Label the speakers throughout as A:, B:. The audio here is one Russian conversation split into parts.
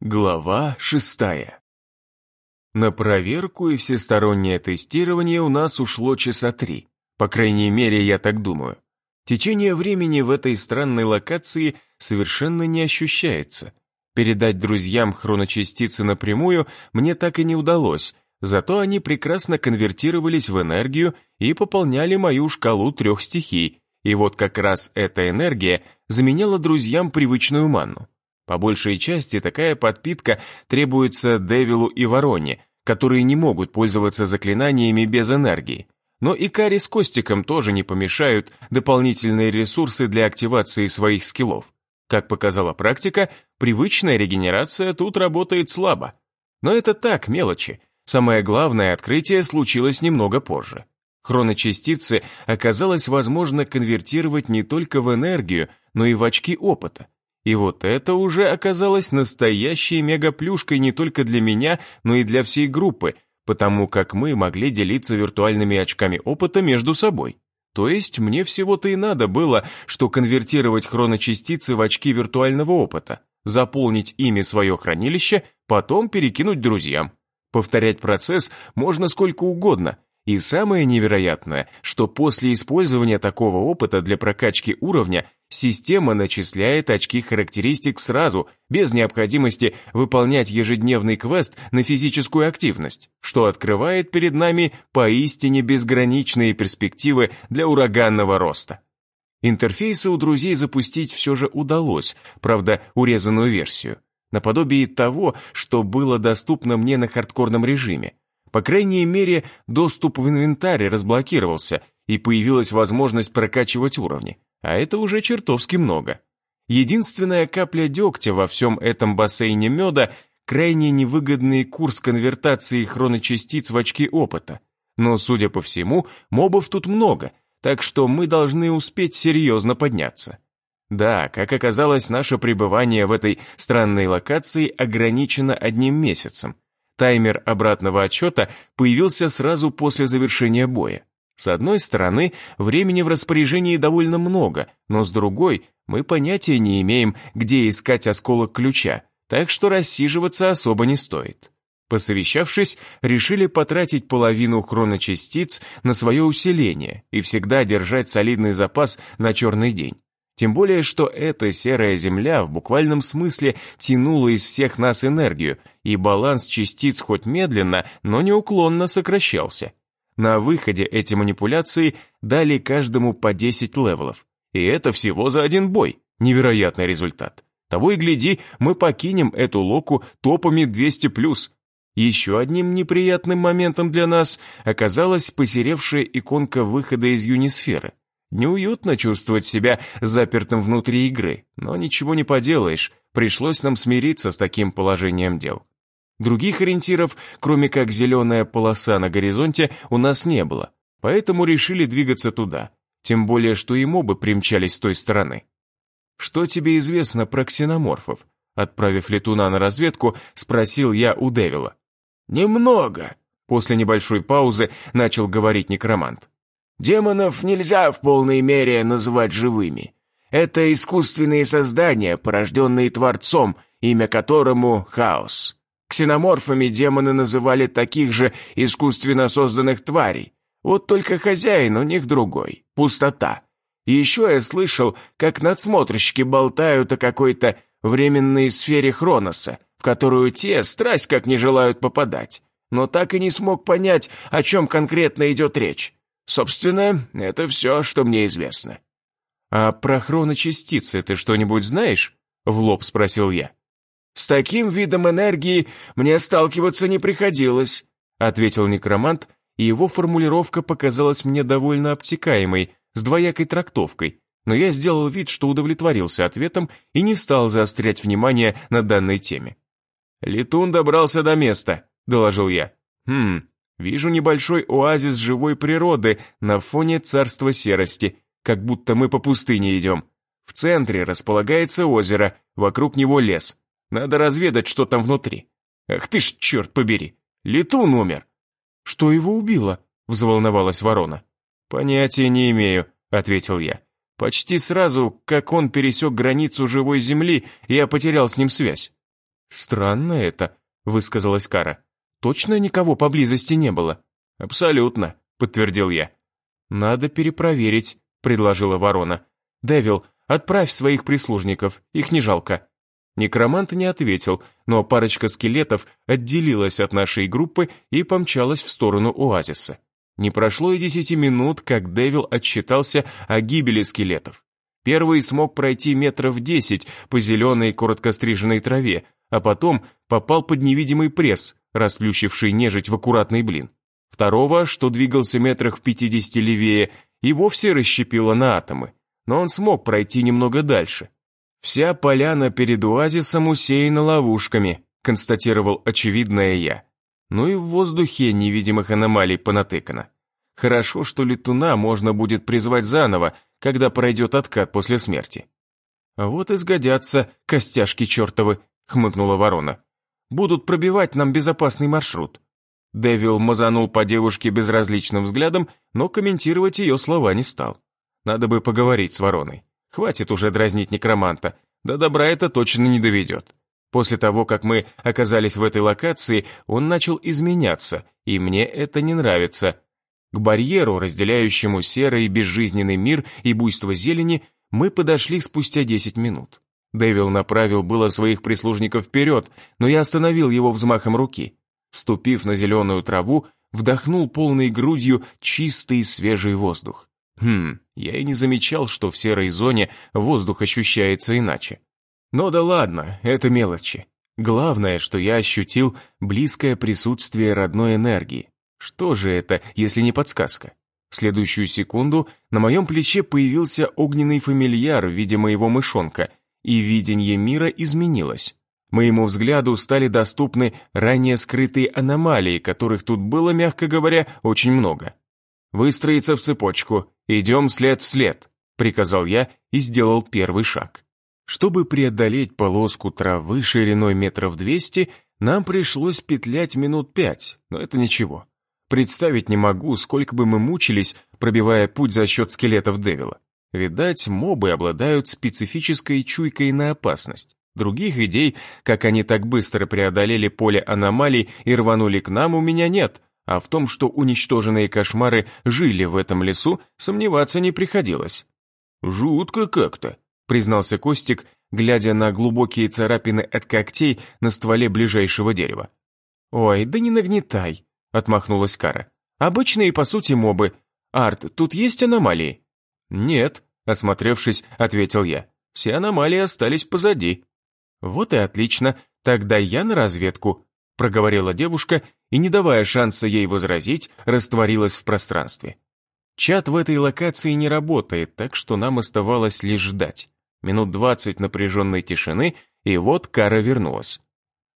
A: Глава шестая. На проверку и всестороннее тестирование у нас ушло часа три. По крайней мере, я так думаю. Течение времени в этой странной локации совершенно не ощущается. Передать друзьям хроночастицы напрямую мне так и не удалось, зато они прекрасно конвертировались в энергию и пополняли мою шкалу трех стихий, и вот как раз эта энергия заменяла друзьям привычную манну. По большей части такая подпитка требуется Девилу и Вороне, которые не могут пользоваться заклинаниями без энергии. Но и Кари с Костиком тоже не помешают дополнительные ресурсы для активации своих скиллов. Как показала практика, привычная регенерация тут работает слабо. Но это так, мелочи. Самое главное открытие случилось немного позже. Хроночастицы оказалось возможно конвертировать не только в энергию, но и в очки опыта. И вот это уже оказалось настоящей мегаплюшкой не только для меня, но и для всей группы, потому как мы могли делиться виртуальными очками опыта между собой. То есть мне всего-то и надо было, что конвертировать хроночастицы в очки виртуального опыта, заполнить ими свое хранилище, потом перекинуть друзьям. Повторять процесс можно сколько угодно, и самое невероятное, что после использования такого опыта для прокачки уровня система начисляет очки характеристик сразу, без необходимости выполнять ежедневный квест на физическую активность, что открывает перед нами поистине безграничные перспективы для ураганного роста. Интерфейсы у друзей запустить все же удалось, правда, урезанную версию, наподобие того, что было доступно мне на хардкорном режиме. По крайней мере, доступ в инвентарь разблокировался, и появилась возможность прокачивать уровни, а это уже чертовски много. Единственная капля дегтя во всем этом бассейне меда – крайне невыгодный курс конвертации хроночастиц в очки опыта. Но, судя по всему, мобов тут много, так что мы должны успеть серьезно подняться. Да, как оказалось, наше пребывание в этой странной локации ограничено одним месяцем – Таймер обратного отчета появился сразу после завершения боя. С одной стороны, времени в распоряжении довольно много, но с другой, мы понятия не имеем, где искать осколок ключа, так что рассиживаться особо не стоит. Посовещавшись, решили потратить половину хроночастиц на свое усиление и всегда держать солидный запас на черный день. Тем более, что эта серая земля в буквальном смысле тянула из всех нас энергию, и баланс частиц хоть медленно, но неуклонно сокращался. На выходе эти манипуляции дали каждому по 10 левелов. И это всего за один бой. Невероятный результат. Того и гляди, мы покинем эту локу топами 200+. Еще одним неприятным моментом для нас оказалась посеревшая иконка выхода из юнисферы. Неуютно чувствовать себя запертым внутри игры, но ничего не поделаешь, пришлось нам смириться с таким положением дел. Других ориентиров, кроме как зеленая полоса на горизонте, у нас не было, поэтому решили двигаться туда, тем более, что и мобы примчались с той стороны. «Что тебе известно про ксеноморфов?» Отправив летуна на разведку, спросил я у Девила.
B: «Немного», —
A: после небольшой паузы начал говорить некромант.
B: Демонов нельзя в полной мере называть живыми. Это искусственные создания, порожденные Творцом, имя которому — хаос. Ксеноморфами демоны называли таких же искусственно созданных тварей. Вот только хозяин у них другой — пустота. Еще я слышал, как надсмотрщики болтают о какой-то временной сфере Хроноса, в которую те страсть как не желают попадать. Но так и не смог понять, о чем конкретно идет речь. Собственно, это все, что мне известно».
A: «А про хроночастицы ты что-нибудь знаешь?» — в лоб спросил я.
B: «С таким видом энергии мне сталкиваться не приходилось», — ответил некромант, и его формулировка показалась мне довольно обтекаемой, с двоякой трактовкой, но я сделал вид, что удовлетворился ответом и не стал заострять внимание на данной теме. «Летун добрался до места», — доложил я. «Хм, Вижу небольшой оазис живой природы на фоне царства серости, как будто мы по пустыне идем. В центре располагается озеро, вокруг него лес. Надо разведать, что там внутри. Ах ты ж, черт побери, летун умер.
A: Что его убило? Взволновалась ворона.
B: Понятия не имею, ответил я. Почти сразу, как он пересек границу живой земли, я потерял с ним связь. «Странно это», — высказалась Кара. «Точно никого поблизости не было?»
A: «Абсолютно», — подтвердил я.
B: «Надо перепроверить», — предложила ворона. «Девил, отправь своих прислужников, их не жалко». Некромант не ответил, но парочка скелетов отделилась от нашей группы и помчалась в сторону оазиса. Не прошло и десяти минут, как Дэвил отчитался о гибели скелетов. Первый смог пройти метров десять по зеленой короткостриженной траве, а потом попал под невидимый пресс, расплющивший нежить в аккуратный блин. Второго, что двигался метрах в пятидесяти левее, и вовсе расщепило на атомы, но он смог пройти немного дальше. «Вся поляна перед оазисом усеяна ловушками», констатировал очевидное я. Ну и в воздухе невидимых аномалий понатыкано. Хорошо, что летуна можно будет призвать заново, когда пройдет откат после смерти. «Вот и сгодятся костяшки чертовы», — хмыкнула ворона. «Будут пробивать нам безопасный маршрут». Дэвил мазанул по девушке безразличным взглядом, но комментировать ее слова не стал. Надо бы поговорить с вороной. Хватит уже дразнить некроманта, до добра это точно не доведет. После того, как мы оказались в этой локации, он начал изменяться, и мне это не нравится. К барьеру, разделяющему серый безжизненный мир и буйство зелени, мы подошли спустя 10 минут. Дэвил направил было своих прислужников вперед, но я остановил его взмахом руки. Ступив на зеленую траву, вдохнул полной грудью чистый свежий воздух. Хм, я и не замечал, что в серой зоне воздух ощущается иначе. Но да ладно, это мелочи. Главное, что я ощутил близкое присутствие родной энергии. Что же это, если не подсказка? В следующую секунду на моем плече появился огненный фамильяр в виде моего мышонка, и видение мира изменилось. Моему взгляду стали доступны ранее скрытые аномалии, которых тут было, мягко говоря, очень много. «Выстроиться в цепочку, идем след в след», — приказал я и сделал первый шаг. Чтобы преодолеть полоску травы шириной метров двести, нам пришлось петлять минут пять, но это ничего. Представить не могу, сколько бы мы мучились, пробивая путь за счет скелетов Девила. Видать, мобы обладают специфической чуйкой на опасность. Других идей, как они так быстро преодолели поле аномалий и рванули к нам, у меня нет, а в том, что уничтоженные кошмары жили в этом лесу, сомневаться не приходилось.
A: «Жутко как-то»,
B: признался Костик, глядя на глубокие царапины от когтей на стволе ближайшего дерева. «Ой, да не нагнетай», — отмахнулась Кара. «Обычные, по сути, мобы. Арт, тут есть аномалии?» «Нет», — осмотревшись, ответил я. «Все аномалии остались позади». «Вот и отлично, тогда я на разведку», — проговорила девушка и, не давая шанса ей возразить, растворилась в пространстве. Чат в этой локации не работает, так что нам оставалось лишь ждать. Минут двадцать напряженной тишины, и вот Кара вернулась.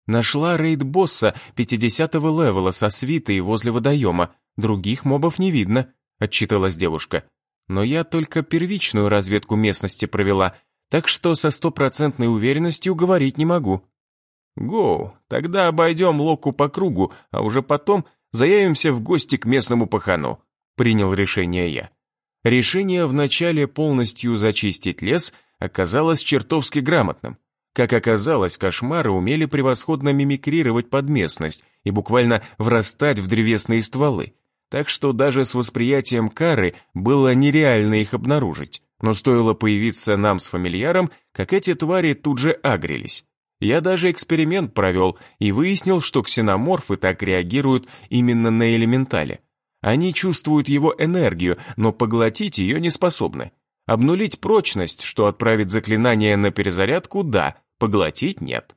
B: Нашла рейд-босса 50-го левела со свитой возле водоема. Других мобов не видно, отчиталась девушка. Но я только первичную разведку местности провела, так что со стопроцентной уверенностью говорить не могу. Гоу, тогда обойдем Локу по кругу, а уже потом заявимся в гости к местному пахану, принял решение я. Решение вначале полностью зачистить лес – оказалось чертовски грамотным. Как оказалось, кошмары умели превосходно мимикрировать под местность и буквально врастать в древесные стволы. Так что даже с восприятием кары было нереально их обнаружить. Но стоило появиться нам с фамильяром, как эти твари тут же агрились. Я даже эксперимент провел и выяснил, что ксеноморфы так реагируют именно на элементале. Они чувствуют его энергию, но поглотить ее не способны. Обнулить прочность, что отправит заклинание на перезарядку, да, поглотить нет.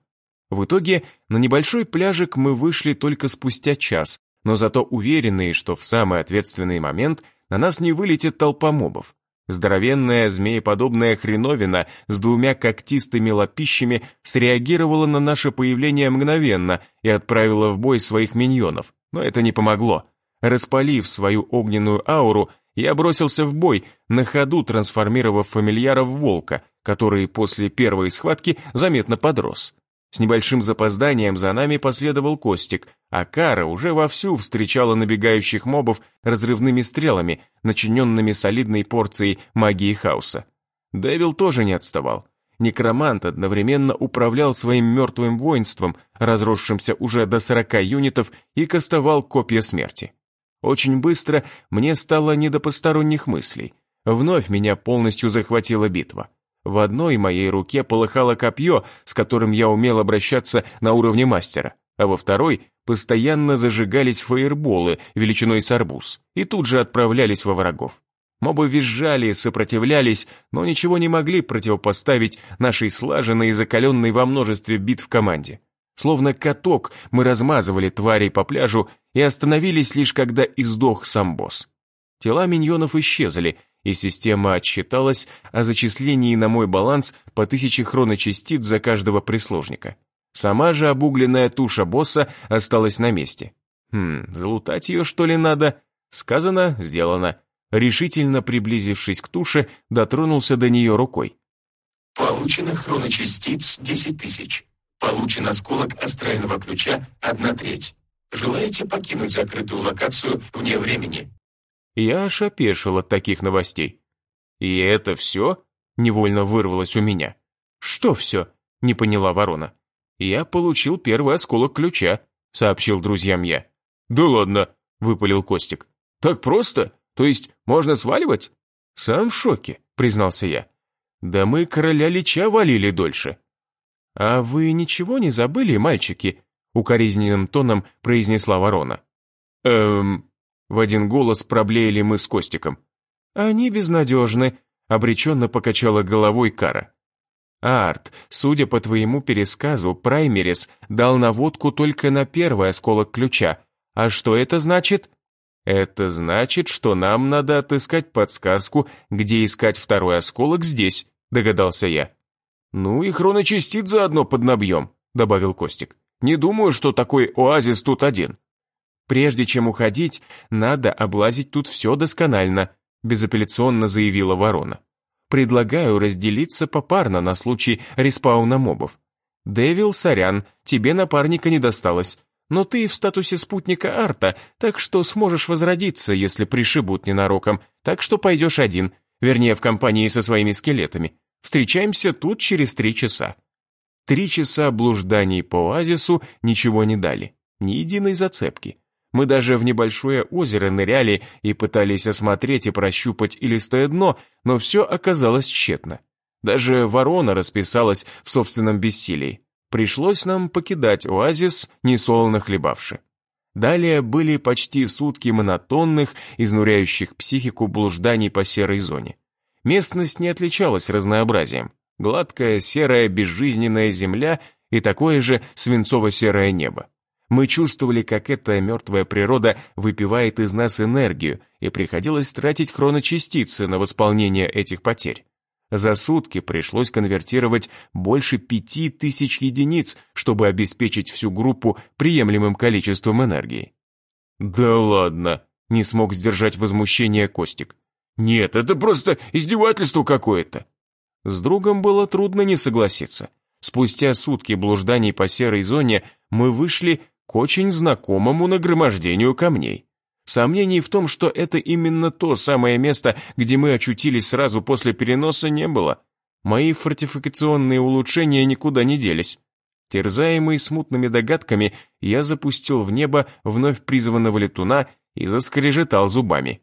B: В итоге на небольшой пляжик мы вышли только спустя час, но зато уверенные, что в самый ответственный момент на нас не вылетит толпа мобов. Здоровенная змееподобная хреновина с двумя когтистыми лапищами среагировала на наше появление мгновенно и отправила в бой своих миньонов, но это не помогло. Распалив свою огненную ауру, я бросился в бой, на ходу трансформировав фамильяра в волка, который после первой схватки заметно подрос. С небольшим запозданием за нами последовал Костик, а Кара уже вовсю встречала набегающих мобов разрывными стрелами, начиненными солидной порцией магии хаоса. Дэвил тоже не отставал. Некромант одновременно управлял своим мертвым воинством, разросшимся уже до 40 юнитов, и кастовал копья смерти. Очень быстро мне стало не до посторонних мыслей. Вновь меня полностью захватила битва. В одной моей руке полыхало копье, с которым я умел обращаться на уровне мастера, а во второй постоянно зажигались фаерболы величиной с арбуз и тут же отправлялись во врагов. Мобы визжали, сопротивлялись, но ничего не могли противопоставить нашей слаженной и закаленной во множестве битв команде. Словно каток мы размазывали тварей по пляжу и остановились лишь когда издох сам босс. Тела миньонов исчезли, и система отсчиталась о зачислении на мой баланс по тысяче хроночастиц за каждого прислужника. Сама же обугленная туша босса осталась на месте. Хм, залутать ее что ли надо? Сказано, сделано. Решительно приблизившись к туше, дотронулся до нее рукой.
C: Получено хроночастиц 10 тысяч. Получен осколок астрального ключа одна треть. Желаете покинуть закрытую локацию вне времени?
B: Я аж опешил от таких новостей. «И это все?» — невольно вырвалось у меня. «Что все?» — не поняла ворона. «Я получил первый осколок ключа», — сообщил друзьям я. «Да ладно», — выпалил Костик. «Так просто? То есть можно сваливать?» «Сам в шоке», — признался я. «Да мы короля Лича валили дольше». «А вы ничего не забыли, мальчики?» — укоризненным тоном произнесла ворона. «Эм...» В один голос проблеяли мы с Костиком. «Они безнадежны», — обреченно покачала головой Кара. «Арт, судя по твоему пересказу, Праймерис дал наводку только на первый осколок ключа. А что это значит?» «Это значит, что нам надо отыскать подсказку, где искать второй осколок здесь», — догадался я. «Ну и хроночастиц заодно поднабьем», — добавил Костик. «Не думаю, что такой оазис тут один». «Прежде чем уходить, надо облазить тут все досконально», безапелляционно заявила ворона. «Предлагаю разделиться попарно на случай респауна мобов. Дэвил, сорян, тебе напарника не досталось, но ты в статусе спутника Арта, так что сможешь возродиться, если пришибут ненароком, так что пойдешь один, вернее, в компании со своими скелетами. Встречаемся тут через три часа». Три часа блужданий по оазису ничего не дали, ни единой зацепки. Мы даже в небольшое озеро ныряли и пытались осмотреть и прощупать илистое дно, но все оказалось тщетно. Даже ворона расписалась в собственном бессилии. Пришлось нам покидать оазис, несолоно хлебавши. Далее были почти сутки монотонных, изнуряющих психику блужданий по серой зоне. Местность не отличалась разнообразием. Гладкая, серая, безжизненная земля и такое же свинцово-серое небо. Мы чувствовали, как эта мертвая природа выпивает из нас энергию, и приходилось тратить хроночастицы на восполнение этих потерь. За сутки пришлось конвертировать больше пяти тысяч единиц, чтобы обеспечить всю группу приемлемым количеством энергии. «Да ладно!» — не смог сдержать возмущение Костик. «Нет, это просто издевательство какое-то!» С другом было трудно не согласиться. Спустя сутки блужданий по серой зоне мы вышли к очень знакомому нагромождению камней. Сомнений в том, что это именно то самое место, где мы очутились сразу после переноса, не было. Мои фортификационные улучшения никуда не делись. Терзаемый смутными догадками, я запустил в небо вновь призванного летуна и заскрежетал зубами.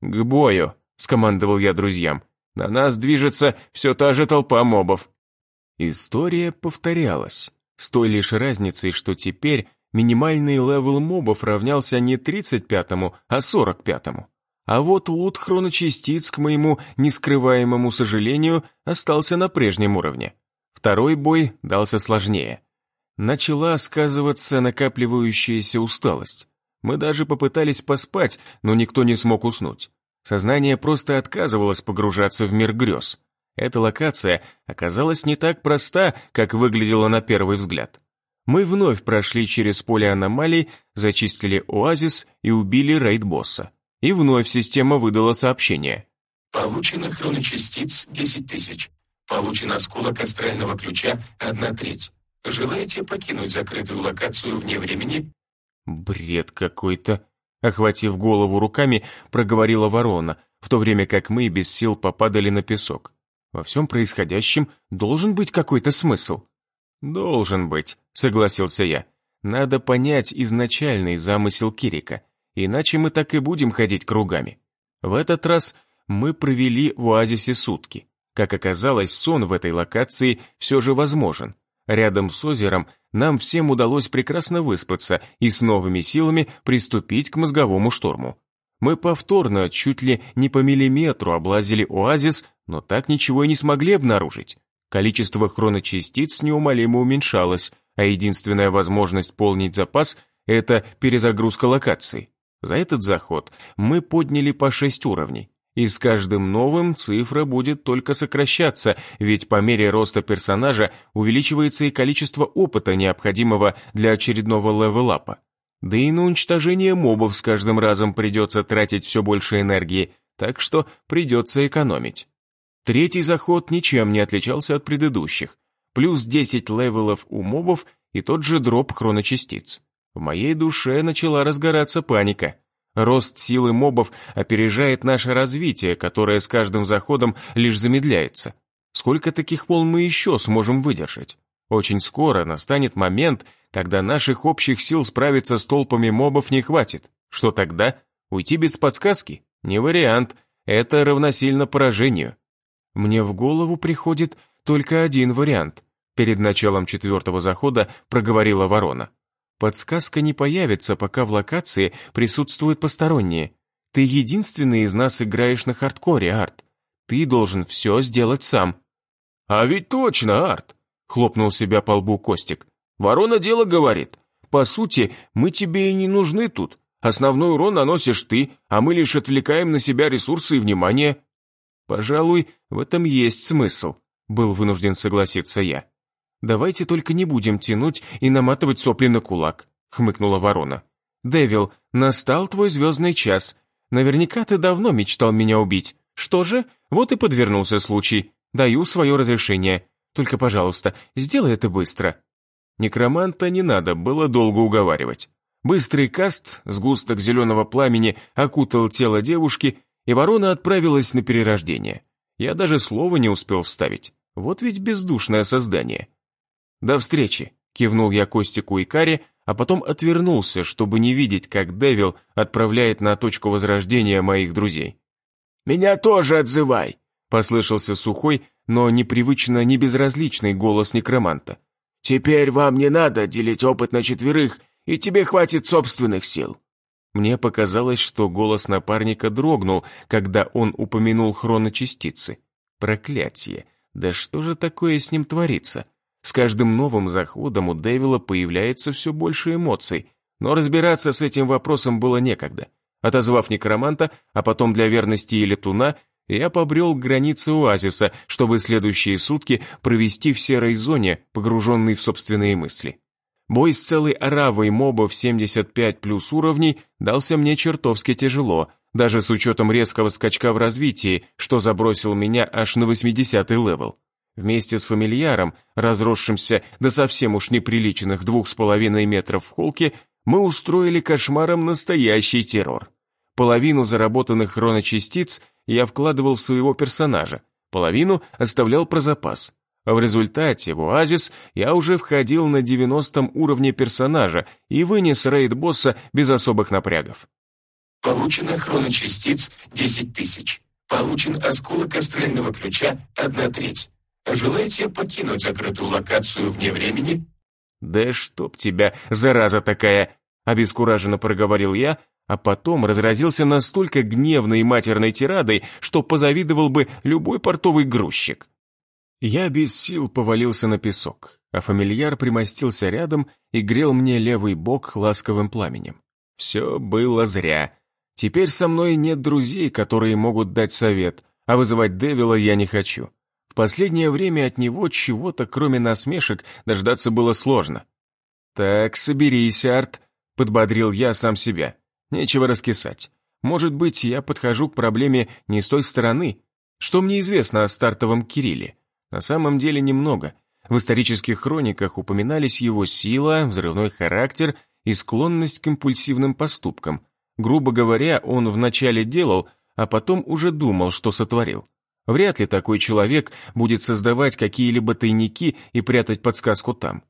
B: «К бою!» — скомандовал я друзьям. «На нас движется все та же толпа мобов». История повторялась, с той лишь разницей, что теперь минимальный левел мобов равнялся не 35-му, а 45-му. А вот лут хроночастиц, к моему нескрываемому сожалению, остался на прежнем уровне. Второй бой дался сложнее. Начала сказываться накапливающаяся усталость. Мы даже попытались поспать, но никто не смог уснуть. Сознание просто отказывалось погружаться в мир грез. Эта локация оказалась не так проста, как выглядела на первый взгляд. Мы вновь прошли через поле аномалий, зачистили оазис и убили рейд-босса. И вновь система выдала сообщение.
C: Получено хроночастиц 10 тысяч. Получен осколок астрального ключа 1 треть. Желаете покинуть закрытую локацию вне времени?
B: Бред какой-то. Охватив голову руками, проговорила ворона, в то время как мы без сил попадали на песок. Во всем происходящем должен быть какой-то смысл. «Должен быть», — согласился я. «Надо понять изначальный замысел Кирика, иначе мы так и будем ходить кругами. В этот раз мы провели в оазисе сутки. Как оказалось, сон в этой локации все же возможен. Рядом с озером нам всем удалось прекрасно выспаться и с новыми силами приступить к мозговому шторму. Мы повторно, чуть ли не по миллиметру облазили оазис, но так ничего и не смогли обнаружить. Количество хроночастиц неумолимо уменьшалось, а единственная возможность полнить запас – это перезагрузка локаций. За этот заход мы подняли по 6 уровней. И с каждым новым цифра будет только сокращаться, ведь по мере роста персонажа увеличивается и количество опыта, необходимого для очередного левелапа. Да и на уничтожение мобов с каждым разом придется тратить все больше энергии, так что придется экономить. Третий заход ничем не отличался от предыдущих. Плюс 10 левелов у мобов и тот же дроп хроночастиц. В моей душе начала разгораться паника. Рост силы мобов опережает наше развитие, которое с каждым заходом лишь замедляется. Сколько таких волн мы еще сможем выдержать? Очень скоро настанет момент, когда наших общих сил справиться с толпами мобов не хватит. Что тогда? Уйти без подсказки? Не вариант. Это равносильно поражению. Мне в голову приходит только один вариант. Перед началом четвертого захода проговорила ворона. Подсказка не появится, пока в локации присутствуют посторонние. Ты единственный из нас играешь на хардкоре, Арт. Ты должен все сделать сам».
A: «А ведь точно, Арт!» — хлопнул себя по лбу Костик. «Ворона дело говорит. По сути, мы тебе и не нужны тут. Основной урон наносишь ты, а мы лишь отвлекаем на себя ресурсы и внимание».
B: «Пожалуй, в этом есть смысл», — был вынужден согласиться я. «Давайте только не будем тянуть и наматывать сопли на кулак», — хмыкнула ворона. «Дэвил, настал твой звездный час. Наверняка ты давно мечтал меня убить. Что же, вот и подвернулся случай. Даю свое разрешение. Только, пожалуйста, сделай это быстро». Некроманта не надо было долго уговаривать. Быстрый каст, сгусток зеленого пламени окутал тело девушки, и ворона отправилась на перерождение. Я даже слова не успел вставить. Вот ведь бездушное создание. «До встречи», — кивнул я Костику и Каре, а потом отвернулся, чтобы не видеть, как Девил отправляет на точку возрождения моих друзей.
A: «Меня тоже отзывай», — послышался сухой, но непривычно небезразличный голос некроманта. «Теперь вам не надо делить опыт на четверых, и тебе хватит собственных сил».
B: Мне показалось, что голос напарника дрогнул, когда он упомянул хроночастицы. Проклятие! Да что же такое с ним творится? С каждым новым заходом у Дэвила появляется все больше эмоций, но разбираться с этим вопросом было некогда. Отозвав некроманта, а потом для верности и летуна, я побрел к границе оазиса, чтобы следующие сутки провести в серой зоне, погруженный в собственные мысли. Бой с целой оравой мобов 75 плюс уровней дался мне чертовски тяжело, даже с учетом резкого скачка в развитии, что забросил меня аж на 80 левел. Вместе с фамильяром, разросшимся до совсем уж неприличных двух с половиной метров в холке, мы устроили кошмаром настоящий террор. Половину заработанных хроночастиц я вкладывал в своего персонажа, половину оставлял про запас. В результате в Оазис я уже входил на 90 уровне персонажа и вынес рейд босса без особых напрягов.
C: Получено хроночастиц 10 тысяч. Получен осколок астрального ключа 1 треть. Желаете покинуть закрытую локацию вне времени?»
B: «Да чтоб тебя, зараза такая!» — обескураженно проговорил я, а потом разразился настолько гневной и матерной тирадой, что позавидовал бы любой портовый грузчик. Я без сил повалился на песок, а фамильяр примостился рядом и грел мне левый бок ласковым пламенем. Все было зря. Теперь со мной нет друзей, которые могут дать совет, а вызывать Девила я не хочу. В последнее время от него чего-то, кроме насмешек, дождаться было сложно. «Так, соберись, Арт», — подбодрил я сам себя. «Нечего раскисать. Может быть, я подхожу к проблеме не с той стороны. Что мне известно о стартовом Кирилле? На самом деле немного. В исторических хрониках упоминались его сила, взрывной характер и склонность к импульсивным поступкам. Грубо говоря, он вначале делал, а потом уже думал, что сотворил. Вряд ли такой человек будет создавать какие-либо тайники и прятать подсказку там.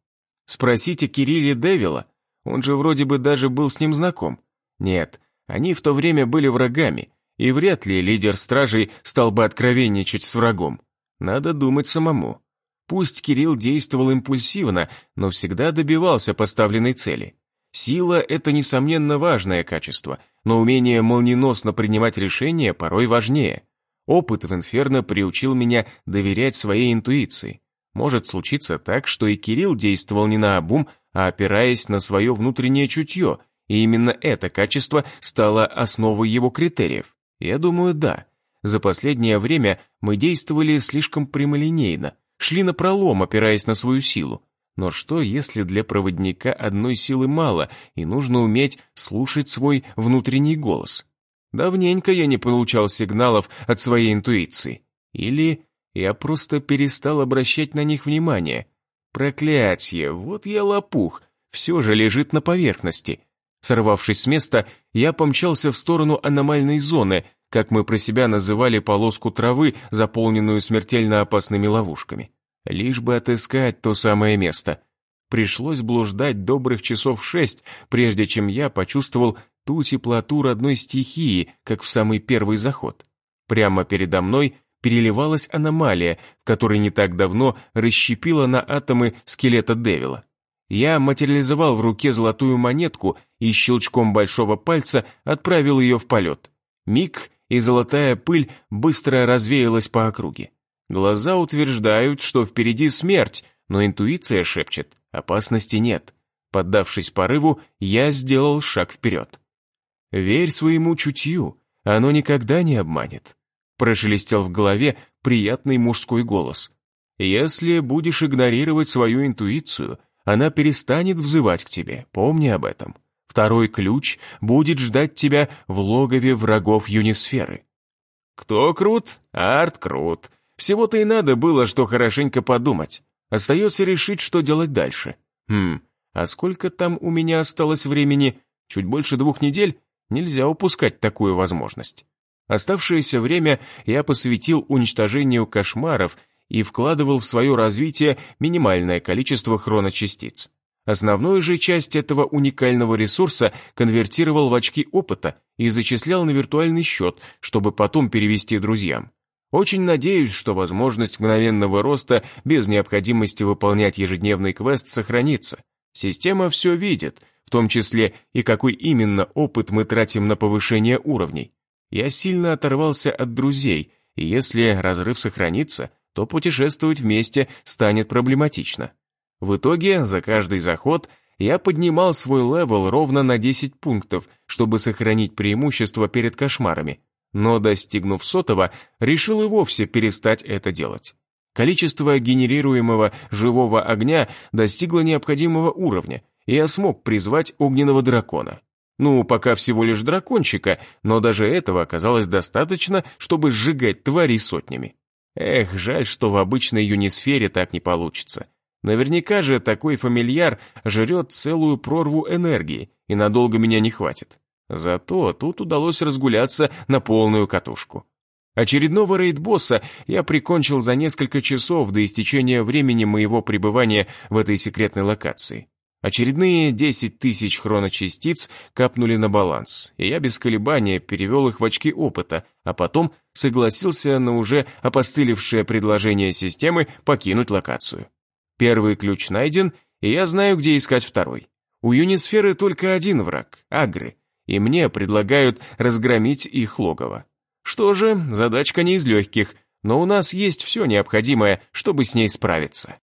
B: Спросите Кирилле Девила, он же вроде бы даже был с ним знаком. Нет, они в то время были врагами, и вряд ли лидер стражей стал бы откровенничать с врагом. Надо думать самому. Пусть Кирилл действовал импульсивно, но всегда добивался поставленной цели. Сила – это, несомненно, важное качество, но умение молниеносно принимать решения порой важнее. Опыт в Инферно приучил меня доверять своей интуиции. Может случиться так, что и Кирилл действовал не на обум, а опираясь на свое внутреннее чутье, и именно это качество стало основой его критериев. Я думаю, да. За последнее время мы действовали слишком прямолинейно, шли на пролом, опираясь на свою силу. Но что, если для проводника одной силы мало, и нужно уметь слушать свой внутренний голос? Давненько я не получал сигналов от своей интуиции. Или я просто перестал обращать на них внимание. Проклятье, вот я лопух, все же лежит на поверхности. Сорвавшись с места, я помчался в сторону аномальной зоны, как мы про себя называли полоску травы, заполненную смертельно опасными ловушками. Лишь бы отыскать то самое место. Пришлось блуждать добрых часов шесть, прежде чем я почувствовал ту теплоту родной стихии, как в самый первый заход. Прямо передо мной переливалась аномалия, которой не так давно расщепила на атомы скелета Девила. Я материализовал в руке золотую монетку и щелчком большого пальца отправил ее в полет. Миг, и золотая пыль быстро развеялась по округе. Глаза утверждают, что впереди смерть, но интуиция шепчет, опасности нет. Поддавшись порыву, я сделал шаг вперед. «Верь своему чутью, оно никогда не обманет», прошелестел в голове приятный мужской голос. «Если будешь игнорировать свою интуицию, она перестанет взывать к тебе, помни об этом. Второй ключ будет ждать тебя в логове врагов Юнисферы». «Кто крут? Арт крут. Всего-то и надо было, что хорошенько подумать. Остается решить, что делать дальше. Хм, а сколько там у меня осталось времени? Чуть больше двух недель? Нельзя упускать такую возможность. Оставшееся время я посвятил уничтожению кошмаров и вкладывал в свое развитие минимальное количество хроночастиц. Основную же часть этого уникального ресурса конвертировал в очки опыта и зачислял на виртуальный счет, чтобы потом перевести друзьям. Очень надеюсь, что возможность мгновенного роста без необходимости выполнять ежедневный квест сохранится. Система все видит, в том числе и какой именно опыт мы тратим на повышение уровней. Я сильно оторвался от друзей, и если разрыв сохранится, то путешествовать вместе станет проблематично. В итоге, за каждый заход я поднимал свой левел ровно на 10 пунктов, чтобы сохранить преимущество перед кошмарами, но, достигнув сотого, решил и вовсе перестать это делать. Количество генерируемого живого огня достигло необходимого уровня, и я смог призвать огненного дракона. Ну, пока всего лишь дракончика, но даже этого оказалось достаточно, чтобы сжигать тварей сотнями. Эх, жаль, что в обычной юнисфере так не получится. Наверняка же такой фамильяр жрет целую прорву энергии, и надолго меня не хватит. Зато тут удалось разгуляться на полную катушку. Очередного рейд-босса я прикончил за несколько часов до истечения времени моего пребывания в этой секретной локации. Очередные 10 тысяч хроночастиц капнули на баланс, и я без колебания перевел их в очки опыта, а потом согласился на уже опостылевшее предложение системы покинуть локацию. Первый ключ найден, и я знаю, где искать второй. У Юнисферы только один враг — Агры, и мне предлагают разгромить их логово. Что же, задачка не из легких, но у нас есть все необходимое, чтобы с ней справиться.